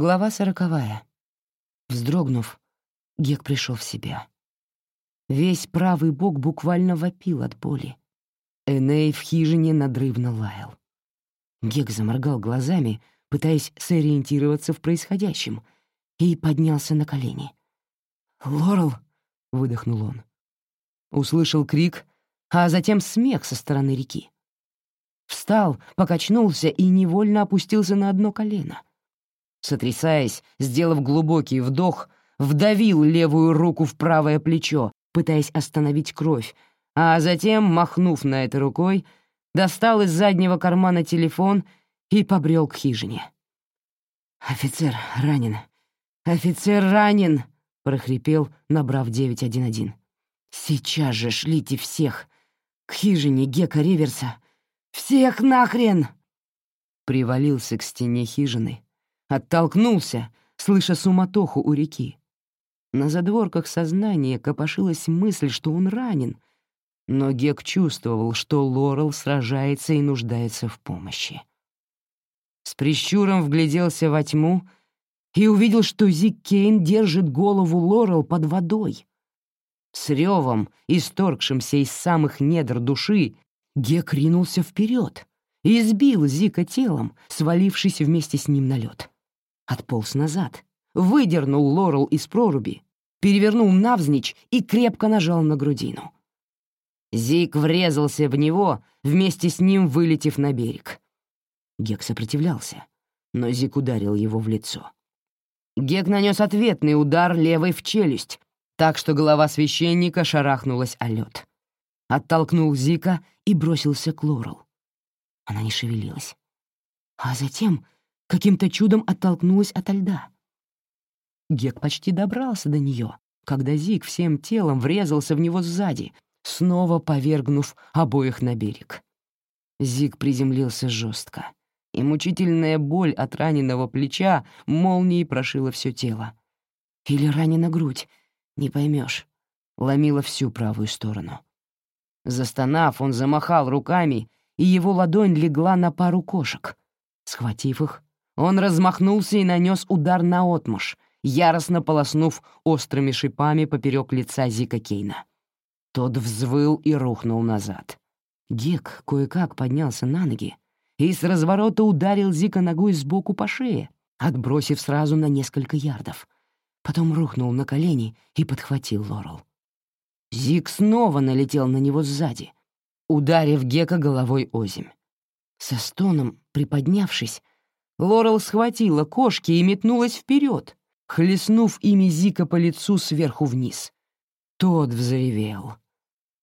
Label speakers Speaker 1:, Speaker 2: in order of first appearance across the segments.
Speaker 1: Глава сороковая. Вздрогнув, Гек пришел в себя. Весь правый бок буквально вопил от боли. Эней в хижине надрывно лаял. Гек заморгал глазами, пытаясь сориентироваться в происходящем, и поднялся на колени. «Лорел!» — выдохнул он. Услышал крик, а затем смех со стороны реки. Встал, покачнулся и невольно опустился на одно колено. Сотрясаясь, сделав глубокий вдох, вдавил левую руку в правое плечо, пытаясь остановить кровь, а затем, махнув на это рукой, достал из заднего кармана телефон и побрел к хижине. «Офицер ранен! Офицер ранен!» — прохрипел, набрав 911. «Сейчас же шлите всех! К хижине Гека Риверса! Всех нахрен!» Привалился к стене хижины, оттолкнулся, слыша суматоху у реки. На задворках сознания копошилась мысль, что он ранен, но Гек чувствовал, что Лорел сражается и нуждается в помощи. С прищуром вгляделся во тьму и увидел, что Зик Кейн держит голову Лорел под водой. С ревом, исторгшимся из самых недр души, Гек ринулся вперед и сбил Зика телом, свалившись вместе с ним на лед. Отполз назад, выдернул Лорел из проруби, перевернул навзничь и крепко нажал на грудину. Зик врезался в него, вместе с ним вылетев на берег. Гек сопротивлялся, но Зик ударил его в лицо. Гек нанес ответный удар левой в челюсть, так что голова священника шарахнулась о лед. Оттолкнул Зика и бросился к Лорел. Она не шевелилась. А затем каким-то чудом оттолкнулась ото льда. Гек почти добрался до нее, когда Зик всем телом врезался в него сзади, снова повергнув обоих на берег. Зик приземлился жестко, и мучительная боль от раненого плеча молнией прошила все тело. Или ранена грудь, не поймешь, ломила всю правую сторону. Застонав, он замахал руками, и его ладонь легла на пару кошек. Схватив их, он размахнулся и нанес удар на отмашь, яростно полоснув острыми шипами поперек лица Зика Кейна. Тот взвыл и рухнул назад. Гек кое-как поднялся на ноги и с разворота ударил Зика ногой сбоку по шее, отбросив сразу на несколько ярдов. Потом рухнул на колени и подхватил Лорел. Зик снова налетел на него сзади, ударив Гека головой озимь. Со стоном, приподнявшись, Лорел схватила кошки и метнулась вперед, хлестнув ими Зика по лицу сверху вниз. Тот взревел.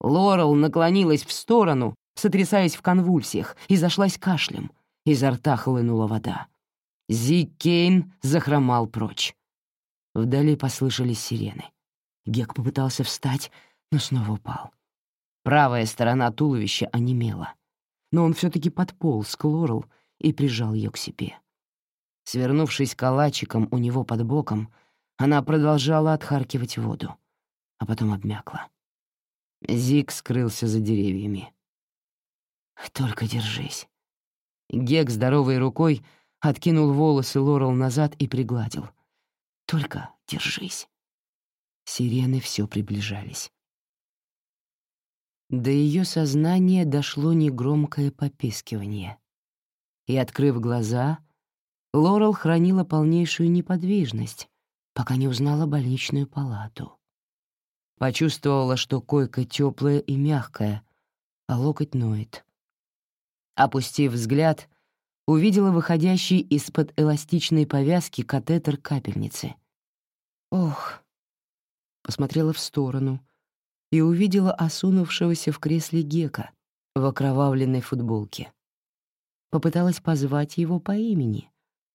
Speaker 1: Лорел наклонилась в сторону, сотрясаясь в конвульсиях, и зашлась кашлем. Изо рта хлынула вода. Зик Кейн захромал прочь. Вдали послышались сирены. Гек попытался встать, но снова упал. Правая сторона туловища онемела, но он все-таки подполз к Лорел и прижал ее к себе. Свернувшись калачиком у него под боком, она продолжала отхаркивать воду, а потом обмякла. Зик скрылся за деревьями. «Только держись». Гек здоровой рукой откинул волосы Лорел назад и пригладил. «Только держись». Сирены все приближались. До ее сознания дошло негромкое попискивание. И, открыв глаза, Лорел хранила полнейшую неподвижность, пока не узнала больничную палату. Почувствовала, что койка теплая и мягкая, а локоть ноет. Опустив взгляд, увидела выходящий из-под эластичной повязки катетер капельницы. Ох! Посмотрела в сторону и увидела осунувшегося в кресле Гека в окровавленной футболке. Попыталась позвать его по имени,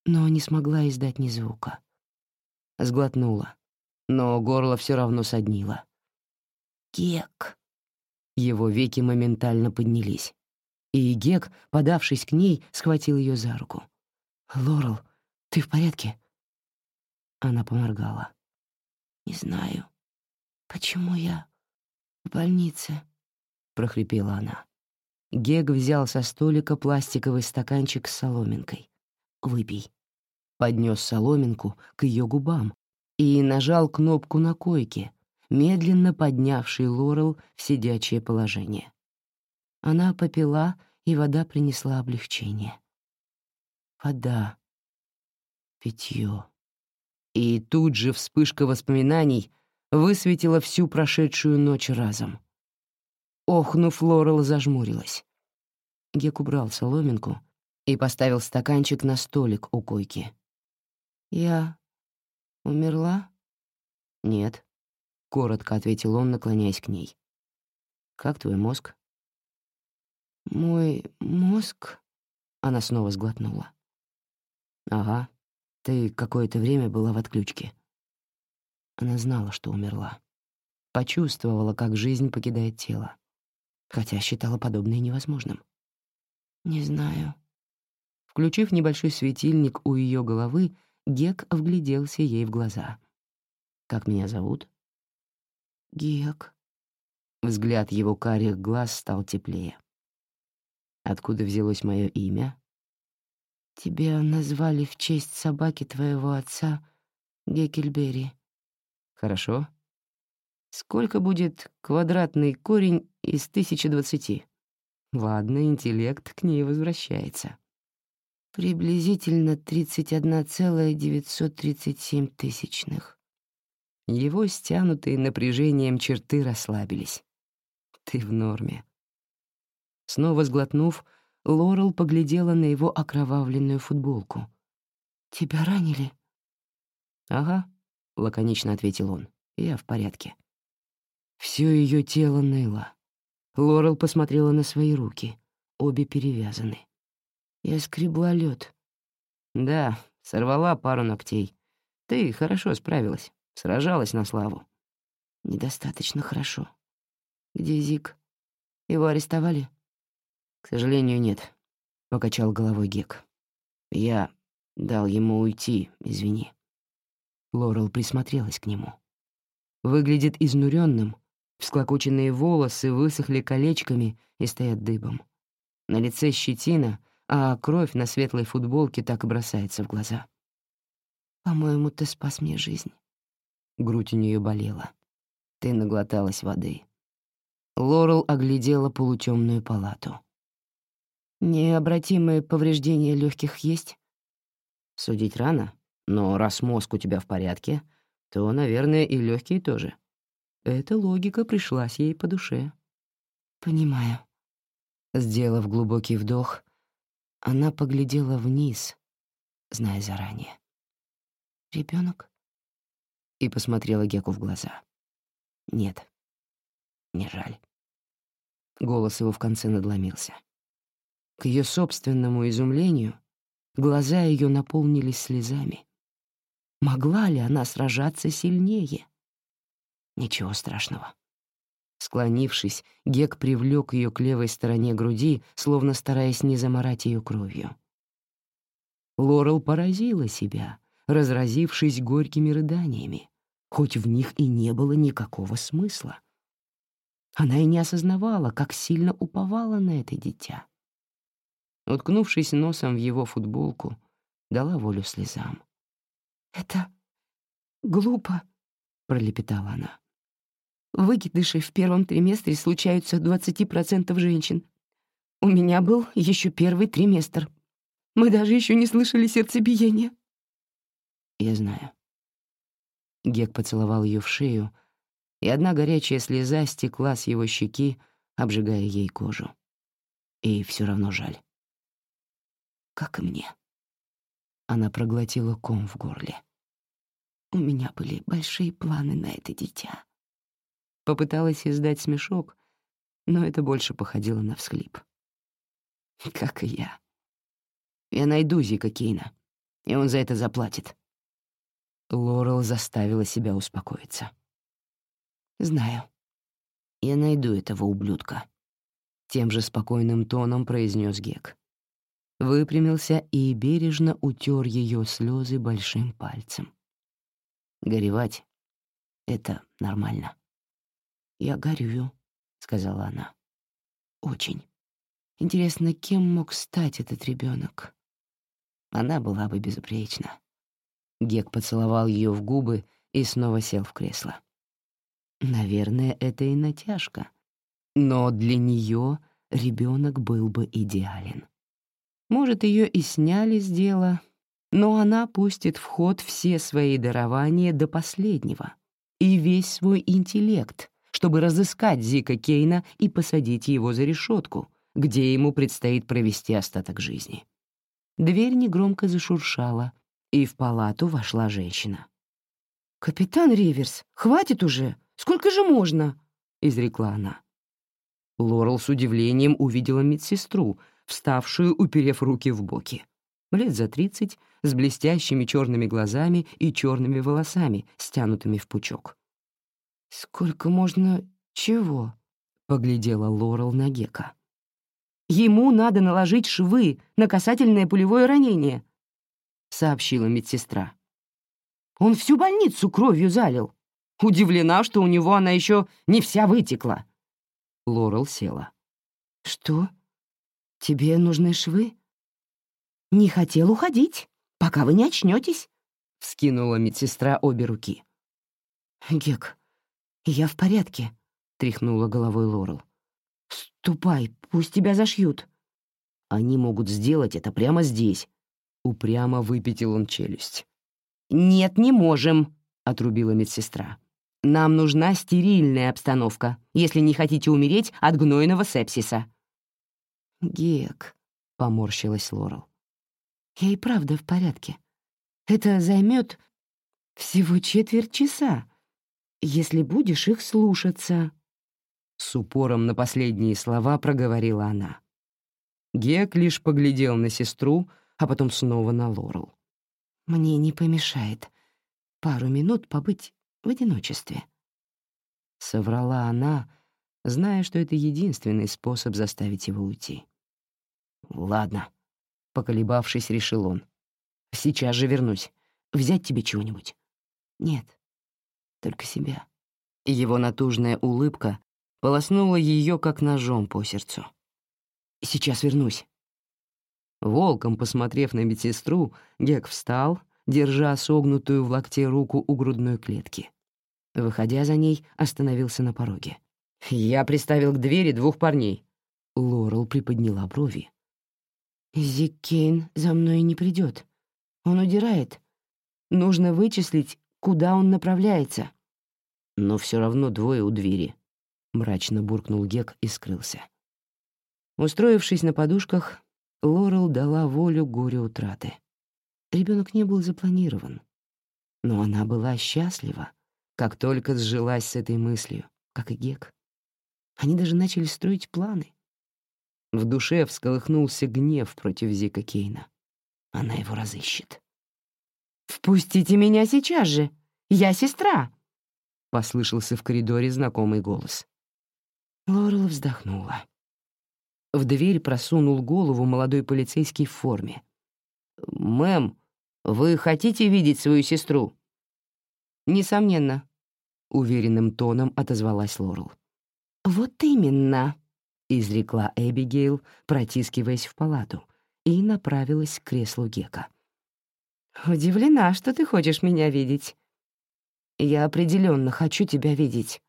Speaker 1: но не смогла издать ни звука. Сглотнула, но горло все равно соднило. «Гек!» Его веки моментально поднялись, и Гек, подавшись к ней, схватил ее за руку. «Лорел, ты в порядке?» Она поморгала. «Не знаю, почему я в больнице?» — прохрипела она. Гек взял со столика пластиковый стаканчик с соломинкой. «Выпей». поднес соломинку к ее губам и нажал кнопку на койке, медленно поднявший Лорел в сидячее положение. Она попила, и вода принесла облегчение. Вода. Питье. И тут же вспышка воспоминаний высветила всю прошедшую ночь разом. Охнув, Лорел зажмурилась. Гек убрал соломинку и поставил стаканчик на столик у койки. «Я умерла?» «Нет», — коротко ответил он, наклоняясь к ней. «Как твой мозг?» «Мой мозг?» — она снова сглотнула. «Ага, ты какое-то время была в отключке». Она знала, что умерла. Почувствовала, как жизнь покидает тело, хотя считала подобное невозможным. «Не знаю». Включив небольшой светильник у ее головы, Гек вгляделся ей в глаза. «Как меня зовут?» «Гек». Взгляд его карих глаз стал теплее. «Откуда взялось мое имя?» «Тебя назвали в честь собаки твоего отца, Геккельбери». «Хорошо. Сколько будет квадратный корень из 1020?» Ладно, интеллект к ней возвращается. Приблизительно 31,937 тысячных. Его стянутые напряжением черты расслабились. Ты в норме. Снова сглотнув, Лорел поглядела на его окровавленную футболку. «Тебя ранили?» «Ага», — лаконично ответил он. «Я в порядке». Все ее тело ныло. Лорел посмотрела на свои руки. Обе перевязаны. Я скребла лед. Да, сорвала пару ногтей. Ты хорошо справилась, сражалась на славу. Недостаточно хорошо. Где Зик? Его арестовали? К сожалению, нет, — покачал головой Гек. Я дал ему уйти, извини. Лорел присмотрелась к нему. Выглядит изнуренным, всклокоченные волосы высохли колечками и стоят дыбом. На лице щетина — а кровь на светлой футболке так и бросается в глаза. «По-моему, ты спас мне жизнь». Грудь у нее болела. Ты наглоталась воды. Лорел оглядела полутемную палату. «Необратимые повреждения легких есть?» «Судить рано, но раз мозг у тебя в порядке, то, наверное, и легкие тоже». Эта логика пришлась ей по душе. «Понимаю». Сделав глубокий вдох, она поглядела вниз, зная заранее. Ребенок? И посмотрела Геку в глаза. «Нет, не жаль». Голос его в конце надломился. К ее собственному изумлению глаза ее наполнились слезами. Могла ли она сражаться сильнее? Ничего страшного. Склонившись, Гек привлек ее к левой стороне груди, словно стараясь не заморать ее кровью. Лорел поразила себя, разразившись горькими рыданиями, хоть в них и не было никакого смысла. Она и не осознавала, как сильно уповала на это дитя. Уткнувшись носом в его футболку, дала волю слезам. «Это глупо», — пролепетала она. Выкидыши в первом триместре случаются у 20% женщин. У меня был еще первый триместр. Мы даже еще не слышали сердцебиения. Я знаю. Гек поцеловал ее в шею, и одна горячая слеза стекла с его щеки, обжигая ей кожу. И все равно жаль. Как и мне. Она проглотила ком в горле. У меня были большие планы на это дитя. Попыталась издать смешок, но это больше походило на всхлип. Как и я. Я найду Зика Кейна, и он за это заплатит. Лорел заставила себя успокоиться. «Знаю. Я найду этого ублюдка», — тем же спокойным тоном произнес Гек. Выпрямился и бережно утер ее слезы большим пальцем. Горевать — это нормально. «Я горю», — сказала она. «Очень. Интересно, кем мог стать этот ребенок? Она была бы безупречна. Гек поцеловал ее в губы и снова сел в кресло. Наверное, это и натяжка. Но для нее ребенок был бы идеален. Может, ее и сняли с дела, но она пустит в ход все свои дарования до последнего и весь свой интеллект, чтобы разыскать Зика Кейна и посадить его за решетку, где ему предстоит провести остаток жизни. Дверь негромко зашуршала, и в палату вошла женщина.
Speaker 2: «Капитан Риверс, хватит уже! Сколько же можно?» — изрекла она.
Speaker 1: Лорел с удивлением увидела медсестру, вставшую, уперев руки в боки. Лет за тридцать, с блестящими черными глазами и черными волосами, стянутыми в пучок.
Speaker 2: «Сколько можно чего?»
Speaker 1: — поглядела Лорел на Гека.
Speaker 2: «Ему надо наложить швы на касательное пулевое ранение», — сообщила медсестра. «Он всю больницу кровью залил. Удивлена, что у него она еще не вся вытекла».
Speaker 1: Лорел села.
Speaker 2: «Что? Тебе нужны швы?» «Не хотел уходить, пока вы не очнетесь», — вскинула медсестра обе руки. «Гек, я в порядке», — тряхнула головой Лорел. «Ступай, пусть тебя зашьют».
Speaker 1: «Они могут сделать это прямо здесь», — упрямо выпятил он челюсть.
Speaker 2: «Нет, не можем», — отрубила медсестра. «Нам нужна стерильная обстановка, если не хотите умереть от гнойного сепсиса».
Speaker 1: «Гек», — поморщилась Лорел.
Speaker 2: «Я и правда в порядке. Это займет всего четверть часа, если будешь их слушаться».
Speaker 1: С упором на последние слова проговорила она. Гек лишь поглядел на сестру, а потом снова на Лорел.
Speaker 2: «Мне не помешает пару минут побыть в одиночестве».
Speaker 1: Соврала она, зная, что это единственный способ заставить его уйти. «Ладно», — поколебавшись, решил он. «Сейчас же вернусь. Взять тебе чего-нибудь?»
Speaker 2: «Нет, только себя».
Speaker 1: Его натужная улыбка полоснула ее как ножом по сердцу. «Сейчас вернусь». Волком посмотрев на медсестру, Гек встал, держа согнутую в локте руку у грудной клетки. Выходя за ней, остановился на пороге. «Я приставил к двери двух парней». Лорел приподняла брови.
Speaker 2: «Зик Кейн за мной не придет. Он удирает. Нужно вычислить, куда он направляется».
Speaker 1: «Но все равно двое у двери», — мрачно буркнул Гек и скрылся. Устроившись на подушках, Лорел дала волю горю утраты. Ребенок не был запланирован. Но она была счастлива, как только сжилась с этой мыслью, как и Гек. Они даже начали строить планы. В душе всколыхнулся гнев против Зика Кейна. Она его разыщет.
Speaker 2: «Впустите меня сейчас же! Я сестра!»
Speaker 1: — послышался в коридоре знакомый голос. Лорел вздохнула. В дверь просунул голову молодой полицейский в форме. «Мэм, вы хотите видеть свою сестру?»
Speaker 2: «Несомненно», — уверенным тоном отозвалась Лорел.
Speaker 1: «Вот именно», — изрекла Эбигейл, протискиваясь в палату, и направилась к креслу Гека.
Speaker 2: «Удивлена, что ты хочешь меня видеть».
Speaker 1: «Я определенно хочу тебя видеть».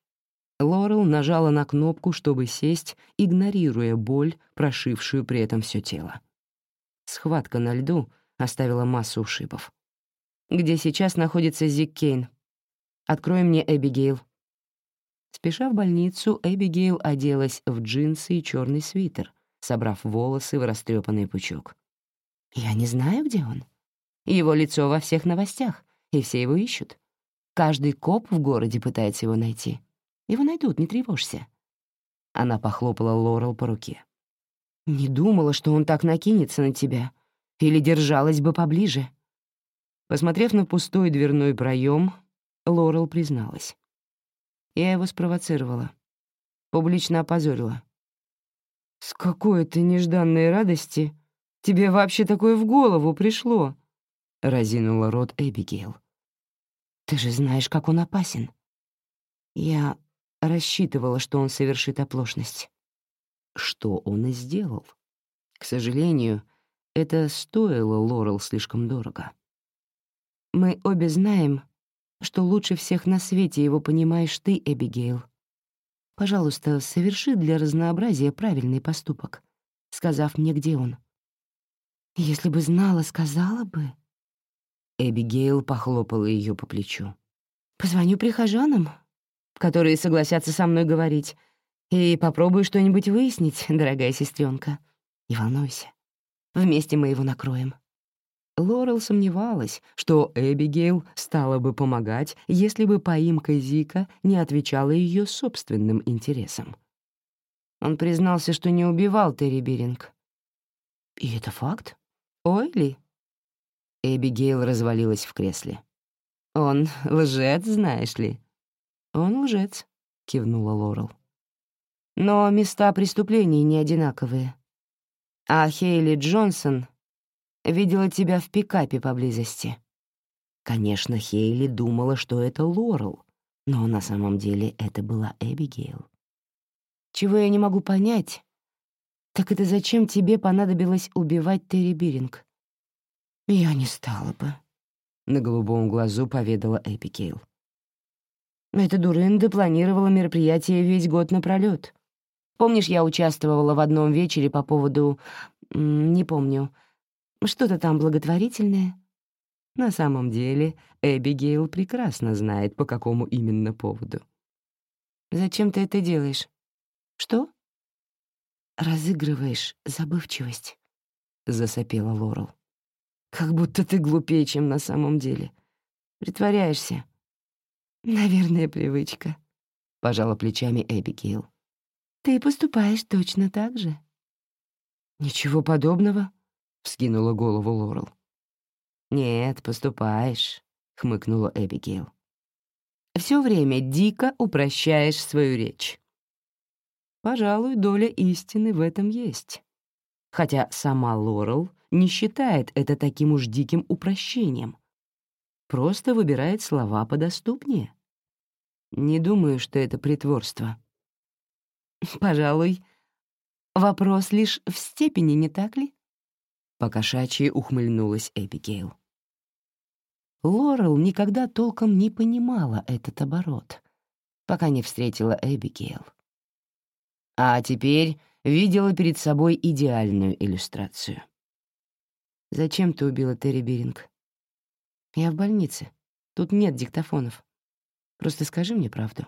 Speaker 1: Лорел нажала на кнопку, чтобы сесть, игнорируя боль, прошившую при этом все тело. Схватка на льду оставила массу ушибов. «Где сейчас находится Зик Кейн? Открой мне Эбигейл». Спеша в больницу, Эбигейл оделась в джинсы и черный свитер, собрав волосы в растрепанный пучок. «Я не знаю, где он. Его лицо во всех новостях, и все его ищут. Каждый коп в городе пытается его найти. Его найдут, не тревожься». Она похлопала Лорел по руке. «Не думала, что он так накинется на тебя. Или держалась бы поближе». Посмотрев на пустой дверной проем, Лорел призналась. Я его спровоцировала. Публично опозорила.
Speaker 2: «С какой то нежданной радости тебе вообще такое в голову пришло?»
Speaker 1: — разинула рот Эбигейл. «Ты же знаешь, как он опасен». Я рассчитывала, что он совершит оплошность. Что он и сделал. К сожалению, это стоило Лорел слишком дорого.
Speaker 2: Мы обе знаем, что лучше всех на свете его понимаешь ты, Эбигейл. Пожалуйста, соверши для разнообразия правильный поступок, сказав мне, где он. Если бы знала, сказала бы.
Speaker 1: Эбигейл похлопала ее по плечу.
Speaker 2: Позвоню прихожанам, которые согласятся со мной говорить, и попробую что-нибудь выяснить, дорогая сестренка. Не волнуйся. Вместе мы его накроем.
Speaker 1: Лорел сомневалась, что Эбигейл стала бы помогать, если бы поимка Зика не отвечала ее собственным интересам.
Speaker 2: Он признался, что не убивал Терри Биринг.
Speaker 1: «И это факт?»
Speaker 2: «Ой ли?»
Speaker 1: Эбигейл развалилась в кресле.
Speaker 2: «Он лжец, знаешь ли».
Speaker 1: «Он лжец», — кивнула Лорел.
Speaker 2: «Но места преступлений не одинаковые. А Хейли Джонсон видела тебя в пикапе поблизости».
Speaker 1: Конечно, Хейли думала, что это Лорел, но на самом деле это была Эбигейл.
Speaker 2: «Чего я не могу понять, так это зачем тебе понадобилось убивать Терри Биринг?»
Speaker 1: «Я не стала бы», — на голубом глазу поведала Эбигейл.
Speaker 2: «Эта дурында планировала мероприятие весь год напролёт. Помнишь, я участвовала в одном вечере по поводу... не помню, что-то там благотворительное?»
Speaker 1: На самом деле, Эбигейл прекрасно знает, по какому именно поводу.
Speaker 2: «Зачем ты это делаешь?» «Что?»
Speaker 1: «Разыгрываешь забывчивость», — засопела Лорел.
Speaker 2: «Как будто ты глупее, чем на самом деле. Притворяешься». «Наверное, привычка», — пожала плечами Эбигейл. «Ты поступаешь точно так же».
Speaker 1: «Ничего подобного», — вскинула голову Лорел.
Speaker 2: «Нет, поступаешь», — хмыкнула Эбигейл. «Всё время дико упрощаешь свою речь».
Speaker 1: Пожалуй, доля истины в этом есть. Хотя сама Лорел не считает это таким уж диким упрощением. Просто выбирает слова подоступнее.
Speaker 2: Не думаю, что это притворство. Пожалуй, вопрос лишь в степени, не так ли?
Speaker 1: Покошачьи ухмыльнулась Эбигейл. Лорел никогда толком не понимала этот оборот, пока не встретила Эбигейл. А теперь видела перед собой идеальную иллюстрацию.
Speaker 2: «Зачем ты убила Терри Биринг?» «Я в больнице. Тут нет диктофонов. Просто скажи мне правду».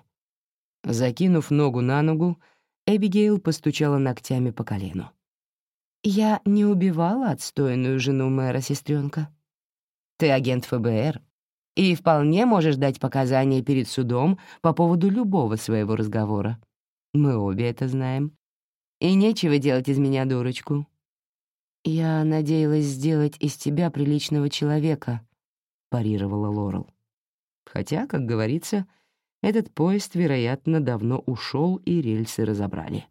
Speaker 1: Закинув ногу на ногу, Эбигейл постучала ногтями по колену.
Speaker 2: «Я не убивала отстойную жену мэра, сестренка. Ты агент ФБР и вполне можешь дать показания перед судом по поводу любого своего разговора. Мы обе это знаем. И нечего делать из меня дурочку. Я надеялась сделать из тебя приличного человека», — парировала Лорел.
Speaker 1: Хотя, как говорится, этот поезд, вероятно, давно ушел и рельсы разобрали.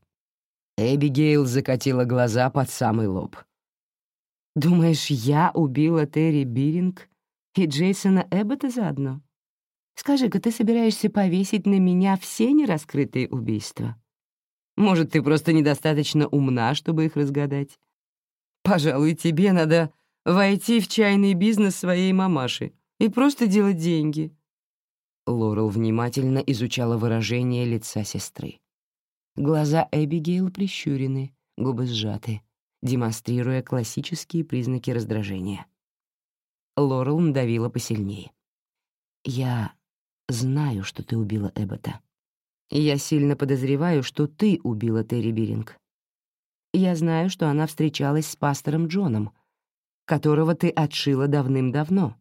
Speaker 1: Эбигейл закатила глаза под самый лоб.
Speaker 2: «Думаешь, я убила Терри Биринг и Джейсона Эббота заодно? Скажи-ка, ты собираешься повесить на меня все нераскрытые убийства? Может, ты просто недостаточно умна, чтобы их разгадать? Пожалуй, тебе надо войти в чайный бизнес своей мамаши и просто делать деньги».
Speaker 1: Лорел внимательно изучала выражение лица сестры. Глаза Эбигейл прищурены, губы сжаты, демонстрируя классические признаки раздражения. Лорел надавила посильнее. «Я знаю, что ты убила Эббота. Я сильно подозреваю, что ты убила Терри Биринг. Я знаю, что она встречалась с пастором Джоном, которого ты отшила давным-давно.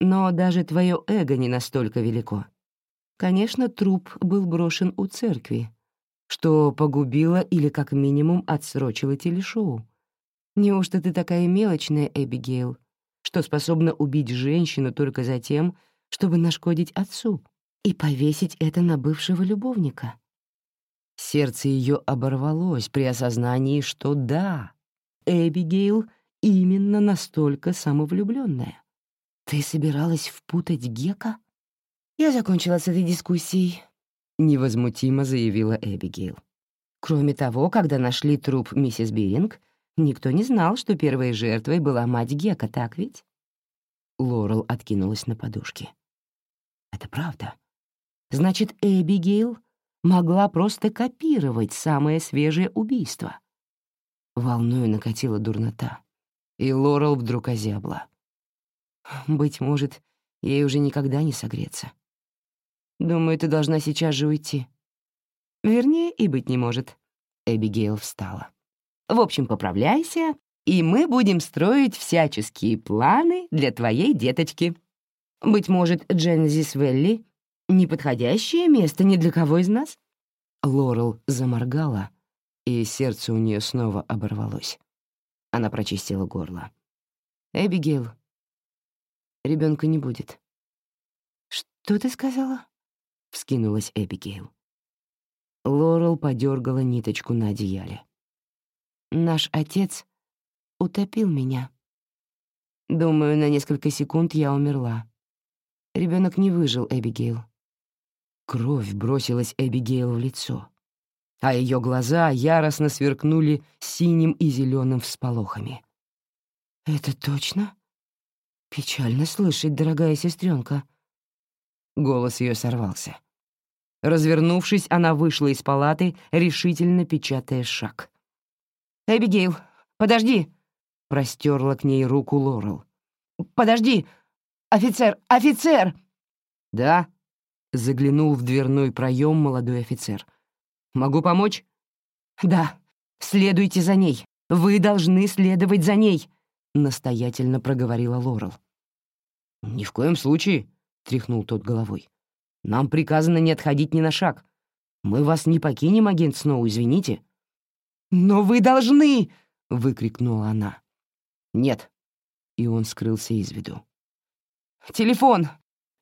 Speaker 1: Но даже твое эго не настолько велико. Конечно, труп был брошен у церкви, что погубило или как минимум отсрочило телешоу. Неужто ты такая мелочная, Эбигейл, что способна убить женщину только за тем, чтобы нашкодить отцу и повесить это на бывшего любовника? Сердце ее оборвалось при осознании, что да, Эбигейл именно настолько самовлюбленная. Ты собиралась впутать Гека?
Speaker 2: Я закончила с этой дискуссией, —
Speaker 1: невозмутимо заявила Эбигейл.
Speaker 2: «Кроме того, когда нашли труп миссис Биринг, никто не знал, что первой жертвой была мать Гека, так ведь?
Speaker 1: Лорел откинулась на подушке. «Это правда. Значит, Эбигейл могла просто копировать самое свежее убийство». Волною накатила дурнота, и Лорел вдруг озябла. «Быть может, ей уже никогда не согреться. Думаю, ты должна сейчас же уйти». «Вернее, и быть не может». Эбигейл встала. «В общем, поправляйся и мы будем строить всяческие планы для твоей деточки. Быть может, Джензис Велли — неподходящее место ни для кого из нас?» Лорел заморгала, и сердце у нее снова оборвалось. Она прочистила горло. «Эбигейл, ребенка не будет». «Что ты сказала?» — вскинулась Эбигейл. Лорел подергала ниточку на одеяле. «Наш отец утопил меня. Думаю, на несколько секунд я умерла. Ребенок не выжил, Эбигейл. Кровь бросилась Эбигейл в лицо, а ее глаза яростно сверкнули синим и зеленым всполохами. «Это точно? Печально слышать, дорогая сестренка. Голос ее сорвался. Развернувшись, она вышла из палаты, решительно печатая шаг. «Эбигейл, подожди!» Простерла к ней руку Лорел. «Подожди! Офицер! Офицер!» «Да?» — заглянул в дверной проем молодой офицер. «Могу помочь?» «Да. Следуйте за ней. Вы должны следовать за ней!» — настоятельно проговорила Лорел. «Ни в коем случае!» — тряхнул тот головой. «Нам приказано не отходить ни на шаг. Мы вас не покинем, агент Сноу, извините». «Но вы должны!» — выкрикнула она. «Нет». И он скрылся из виду. «Телефон!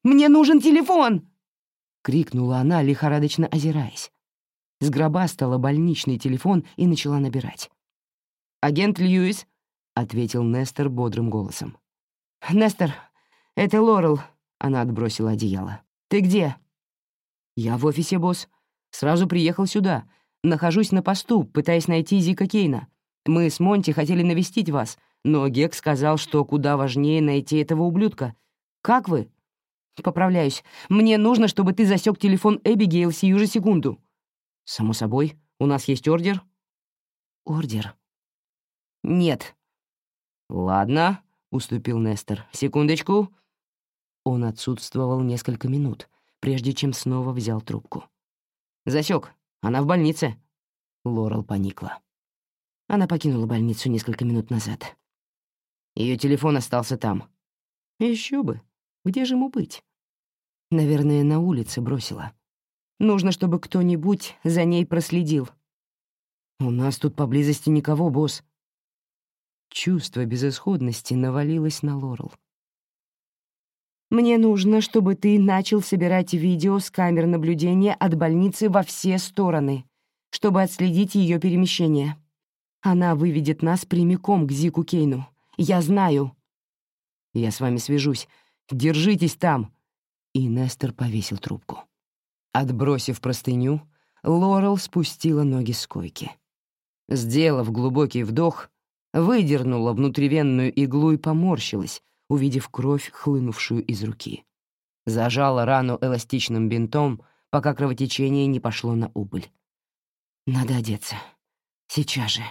Speaker 1: Мне нужен телефон!» — крикнула она, лихорадочно озираясь. Сгробастала больничный телефон и начала набирать. «Агент Льюис», — ответил Нестер бодрым голосом. «Нестер, это Лорел», — она отбросила одеяло. «Ты где?» «Я в офисе, босс. Сразу приехал сюда. Нахожусь на посту, пытаясь найти Зика Кейна. Мы с Монти хотели навестить вас, но Гек сказал, что куда важнее найти этого ублюдка. Как вы? Поправляюсь. Мне нужно, чтобы ты засек телефон Эбигейл сию же секунду. Само собой. У нас есть ордер? Ордер? Нет. Ладно, уступил Нестер. Секундочку. Он отсутствовал несколько минут, прежде чем снова взял трубку. Засек. Она в больнице. Лорел поникла. Она покинула больницу несколько минут назад. Ее телефон остался там. Еще бы. Где же ему быть? Наверное, на улице бросила. Нужно, чтобы кто-нибудь за ней проследил. У нас тут поблизости никого, босс. Чувство безысходности навалилось на Лорел. Мне нужно, чтобы ты начал собирать видео с камер наблюдения от больницы во все стороны, чтобы отследить ее перемещение. Она выведет нас прямиком к Зику Кейну. Я знаю». «Я с вами свяжусь. Держитесь там!» И Нестер повесил трубку. Отбросив простыню, Лорел спустила ноги с койки. Сделав глубокий вдох, выдернула внутривенную иглу и поморщилась, увидев кровь, хлынувшую из руки. Зажала рану эластичным бинтом, пока кровотечение не пошло на убыль. «Надо одеться. Сейчас же».